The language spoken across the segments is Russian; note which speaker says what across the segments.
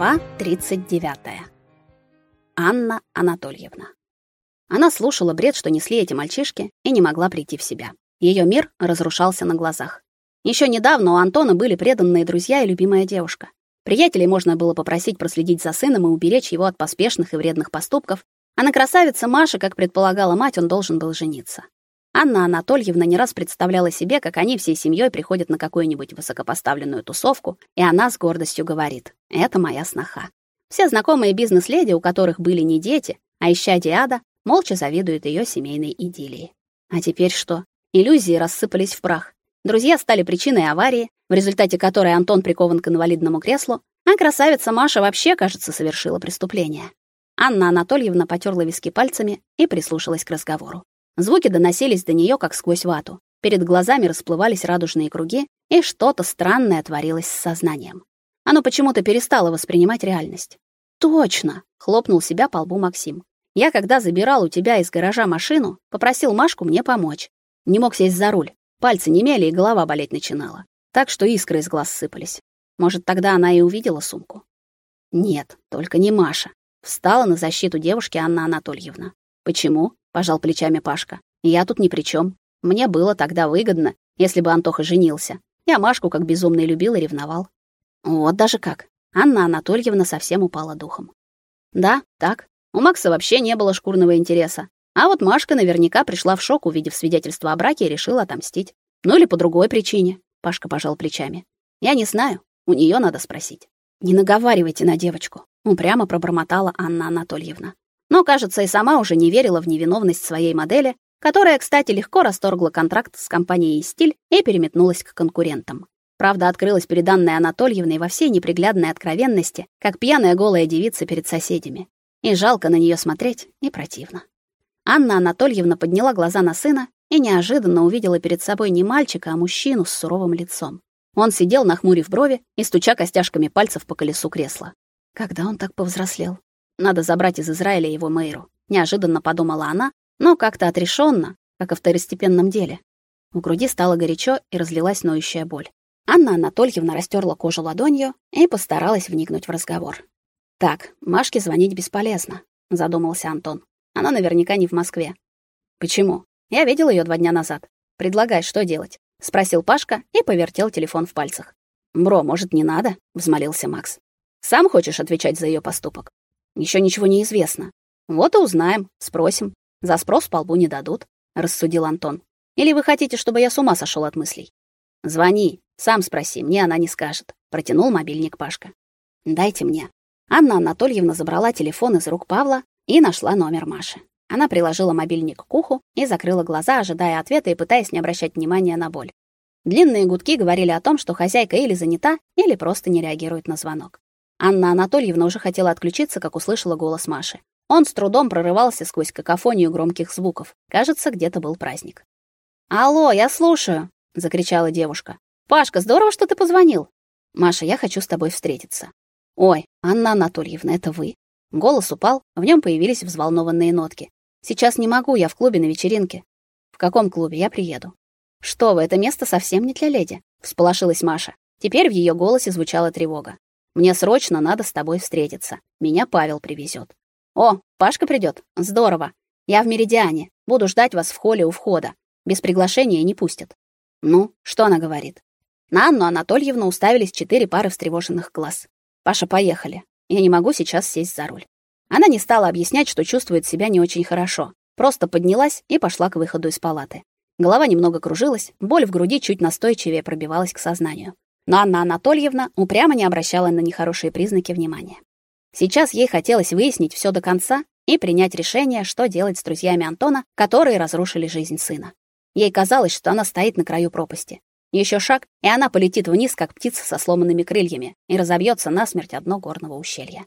Speaker 1: Глава 39. Анна Анатольевна. Она слушала бред, что несли эти мальчишки, и не могла прийти в себя. Ее мир разрушался на глазах. Еще недавно у Антона были преданные друзья и любимая девушка. Приятелей можно было попросить проследить за сыном и уберечь его от поспешных и вредных поступков, а на красавице Маше, как предполагала мать, он должен был жениться. Анна Анатольевна не раз представляла себе, как они всей семьей приходят на какую-нибудь высокопоставленную тусовку, и она с гордостью говорит: "Это моя сноха". Все знакомые бизнес-леди, у которых были не дети, а исчадие ада, молча завидуют ее семейной идиллии. А теперь что? Иллюзии рассыпались в прах. Друзья стали причиной аварии, в результате которой Антон прикован к инвалидному креслу, а красавица Маша вообще, кажется, совершила преступление. Анна Анатольевна потёрла виски пальцами и прислушалась к разговору. Звуки доносились до нее как сквозь вату. Перед глазами расплывались радужные круги, и что-то странное творилось с сознанием. Оно почему-то перестало воспринимать реальность. Точно, хлопнул себя по лбу Максим. Я когда забирал у тебя из гаража машину, попросил Машку мне помочь. Не мог сесть за руль. Пальцы немели и голова болеть начинала. Так что искры из глаз сыпались. Может, тогда она и увидела сумку. Нет, только не Маша. Встала на защиту девушки Анна Анатольевна. Почему? пожал плечами Пашка. Я тут ни при чем. Мне было тогда выгодно, если бы Антоха женился. Я Машку как безумный любил и ревновал. Вот даже как. Анна Анатольевна совсем упала духом. Да, так. У Макса вообще не было шкурного интереса. А вот Машка наверняка пришла в шок, увидев свидетельство о браке, и решила отомстить. Ну или по другой причине. Пашка пожал плечами. Я не знаю, у нее надо спросить. Не наговаривайте на девочку, упрямо пробормотала Анна Анатольевна но, кажется, и сама уже не верила в невиновность своей модели, которая, кстати, легко расторгла контракт с компанией «Стиль» и переметнулась к конкурентам. Правда открылась перед Анной Анатольевной во всей неприглядной откровенности, как пьяная голая девица перед соседями. И жалко на нее смотреть, и противно. Анна Анатольевна подняла глаза на сына и неожиданно увидела перед собой не мальчика, а мужчину с суровым лицом. Он сидел, нахмурив брови и стуча костяшками пальцев по колесу кресла. Когда он так повзрослел? Надо забрать из Израиля его Мэйру. Неожиданно подумала она, но как-то отрешенно, как о второстепенном деле. В груди стало горячо и разлилась ноющая боль. Анна Анатольевна растерла кожу ладонью и постаралась вникнуть в разговор. Так, Машке звонить бесполезно, задумался Антон. Она наверняка не в Москве. Почему? Я видел ее два дня назад. Предлагай, что делать? спросил Пашка и повертел телефон в пальцах. Бро, может, не надо? взмолился Макс. Сам хочешь отвечать за ее поступок? Еще ничего не известно. Вот и узнаем, спросим. За спрос по лбу не дадут, рассудил Антон. Или вы хотите, чтобы я с ума сошел от мыслей? Звони, сам спроси, мне она не скажет, протянул мобильник Пашка. Дайте мне. Анна Анатольевна забрала телефон из рук Павла и нашла номер Маши. Она приложила мобильник к уху и закрыла глаза, ожидая ответа и пытаясь не обращать внимания на боль. Длинные гудки говорили о том, что хозяйка или занята, или просто не реагирует на звонок. Анна Анатольевна уже хотела отключиться, как услышала голос Маши. Он с трудом прорывался сквозь какофонию громких звуков. Кажется, где-то был праздник. "Алло, я слушаю", закричала девушка. "Пашка, здорово, что ты позвонил. Маша, я хочу с тобой встретиться". "Ой, Анна Анатольевна, это вы?" Голос упал, в нем появились взволнованные нотки. "Сейчас не могу, я в клубе на вечеринке". "В каком клубе? Я приеду". "Что вы, это место совсем не для леди", всполошилась Маша. Теперь в ее голосе звучала тревога. Мне срочно надо с тобой встретиться. Меня Павел привезет. О, Пашка придет. Здорово. Я в Меридиане. Буду ждать вас в холле у входа. Без приглашения не пустят. Ну, что она говорит? На Анну Анатольевну уставились четыре пары встревоженных глаз. Паша, поехали. Я не могу сейчас сесть за руль. Она не стала объяснять, что чувствует себя не очень хорошо. Просто поднялась и пошла к выходу из палаты. Голова немного кружилась, боль в груди чуть настойчивее пробивалась к сознанию. Но Анна Анатольевна упрямо не обращала на нехорошие признаки внимания. Сейчас ей хотелось выяснить все до конца и принять решение, что делать с друзьями Антона, которые разрушили жизнь сына. Ей казалось, что она стоит на краю пропасти. Еще шаг, и она полетит вниз, как птица со сломанными крыльями, и разобьется насмерть одно горного ущелья.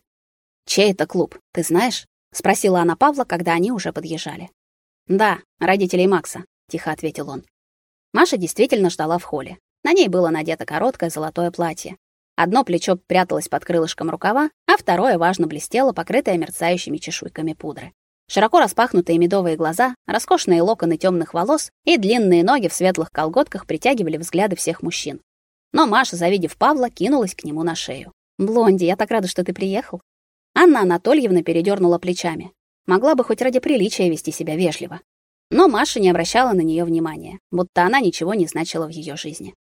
Speaker 1: «Чей это клуб, ты знаешь?» — спросила она Павла, когда они уже подъезжали. «Да, родителей Макса», — тихо ответил он. Маша действительно ждала в холле. На ней было надето короткое золотое платье. Одно плечо пряталось под крылышком рукава, а второе важно блестело, покрытое мерцающими чешуйками пудры. Широко распахнутые медовые глаза, роскошные локоны темных волос и длинные ноги в светлых колготках притягивали взгляды всех мужчин. Но Маша, завидев Павла, кинулась к нему на шею. Блонди, я так рада, что ты приехал. Анна Анатольевна передернула плечами. Могла бы хоть ради приличия вести себя вежливо. Но Маша не обращала на нее внимания, будто она ничего не значила в ее жизни.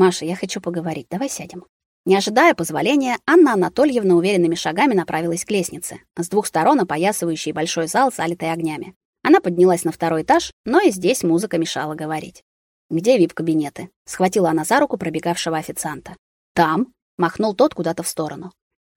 Speaker 1: Маша, я хочу поговорить. Давай сядем. Не ожидая позволения, Анна Анатольевна уверенными шагами направилась к лестнице, с двух сторон опоясывающей большой зал, залитый огнями. Она поднялась на второй этаж, но и здесь музыка мешала говорить. «Где вип-кабинеты?» — схватила она за руку пробегавшего официанта. «Там», — махнул тот куда-то в сторону.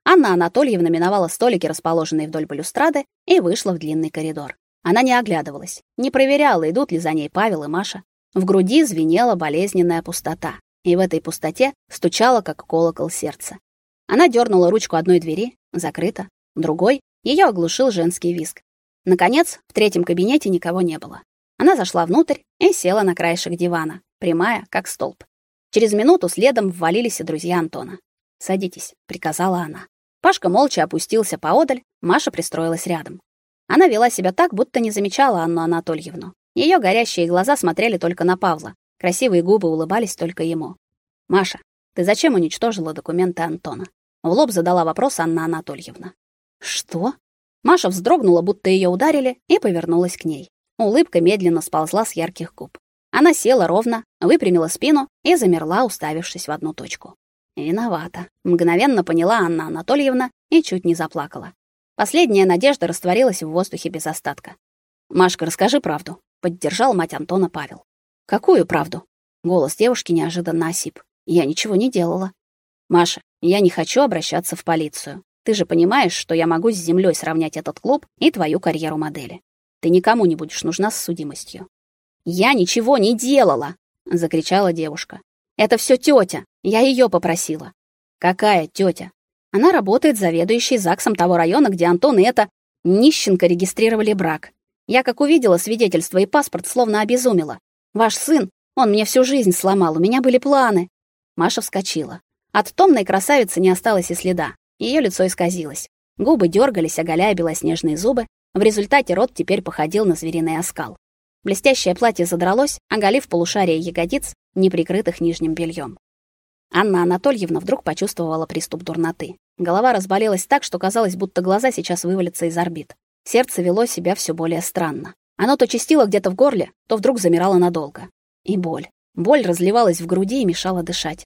Speaker 1: Анна Анатольевна миновала столики, расположенные вдоль балюстрады, и вышла в длинный коридор. Она не оглядывалась, не проверяла, идут ли за ней Павел и Маша. В груди звенела болезненная пустота, и в этой пустоте стучало, как колокол сердце. Она дернула ручку одной двери, закрыта, другой ее оглушил женский визг. Наконец, в третьем кабинете никого не было. Она зашла внутрь и села на краешек дивана, прямая, как столб. Через минуту следом ввалились и друзья Антона. "Садитесь", приказала она. Пашка молча опустился поодаль, Маша пристроилась рядом. Она вела себя так, будто не замечала Анну Анатольевну. Ее горящие глаза смотрели только на Павла, красивые губы улыбались только ему. "Маша, ты зачем уничтожила документы Антона?" В лоб задала вопрос Анна Анатольевна. "Что?" Маша вздрогнула, будто ее ударили, и повернулась к ней. Улыбка медленно сползла с ярких губ. Она села ровно, выпрямила спину и замерла, уставившись в одну точку. Виновата, мгновенно поняла Анна Анатольевна и чуть не заплакала. Последняя надежда растворилась в воздухе без остатка. Машка, расскажи правду, поддержал мать Антона Павел. Какую правду? Голос девушки неожиданно осип. Я ничего не делала. Маша, я не хочу обращаться в полицию. Ты же понимаешь, что я могу с землей сравнять этот клуб и твою карьеру модели. Ты никому не будешь нужна с судимостью. Я ничего не делала, закричала девушка. Это все тетя. Я ее попросила. Какая тетя? Она работает заведующей ЗАГСом того района, где Антон и эта нищенка регистрировали брак. Я как увидела свидетельство и паспорт, словно обезумела. Ваш сын, он мне всю жизнь сломал, у меня были планы. Маша вскочила. От томной красавицы не осталось и следа. Ее лицо исказилось. Губы дергались, оголяя белоснежные зубы. В результате рот теперь походил на звериный оскал. Блестящее платье задралось, оголив полушарие ягодиц, не прикрытых нижним бельем. Анна Анатольевна вдруг почувствовала приступ дурноты. Голова разболелась так, что казалось, будто глаза сейчас вывалятся из орбит. Сердце вело себя все более странно. Оно то частило где-то в горле, то вдруг замирало надолго. И боль. Боль разливалась в груди и мешала дышать.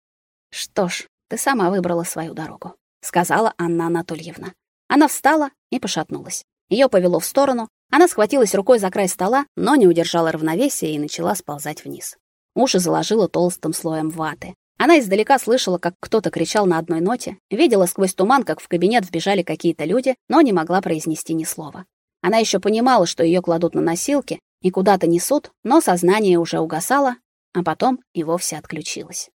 Speaker 1: Что ж, ты сама выбрала свою дорогу сказала Анна Анатольевна. Она встала и пошатнулась. Ее повело в сторону. Она схватилась рукой за край стола, но не удержала равновесия и начала сползать вниз. Уши заложила толстым слоем ваты. Она издалека слышала, как кто-то кричал на одной ноте, видела сквозь туман, как в кабинет вбежали какие-то люди, но не могла произнести ни слова. Она еще понимала, что ее кладут на носилки и куда-то несут, но сознание уже угасало, а потом и вовсе отключилось.